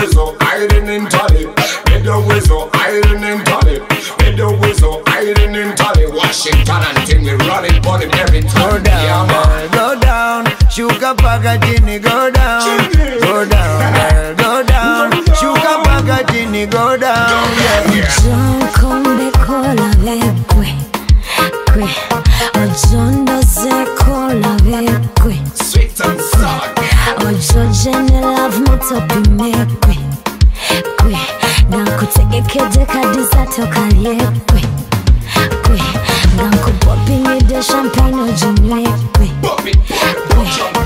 whistle, iron and tally. With the whistle, iron and tally. With the whistle, iron and tally. Washington and thing we running, but every time. Go down, yeah, go down. Sugar packaging, go down. Ekejeka disato kaliye kwe. Kwe Ganku popi nide champagne ojinywe kwe. Kwe.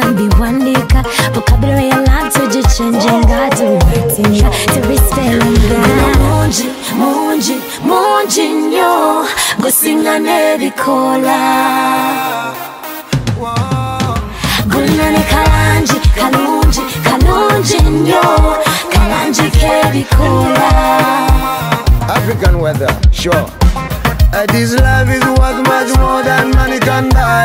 nambiwandika vocabulary yangu tujichenjenga tumetinga tubispellinga mungi mungi mungi nnyo gusinga n'ebikola gulinane kalangi kalungi kalungi nnyo African weather, sure. Uh, this love is worth much more than money can buy.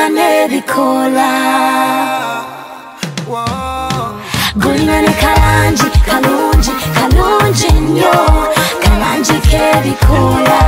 Gulingane rikola Gulingane kalanji, kalunji, kalunji nyo. Kalanji ke rikola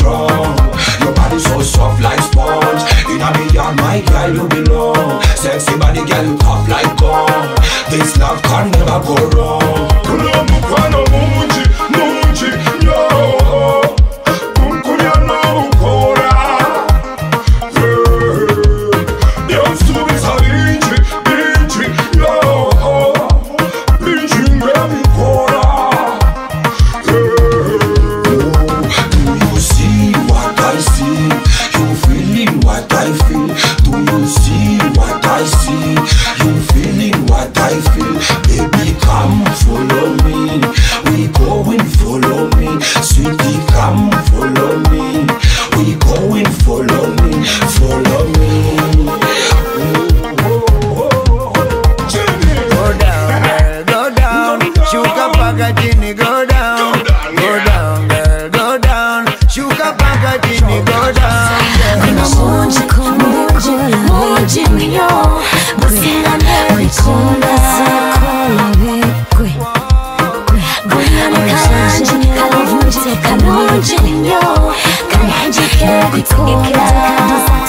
strong. Your body so soft like sponge. In a million, my girl, you belong. Sexy body, girl, you tough like gold. This love can never go wrong. going for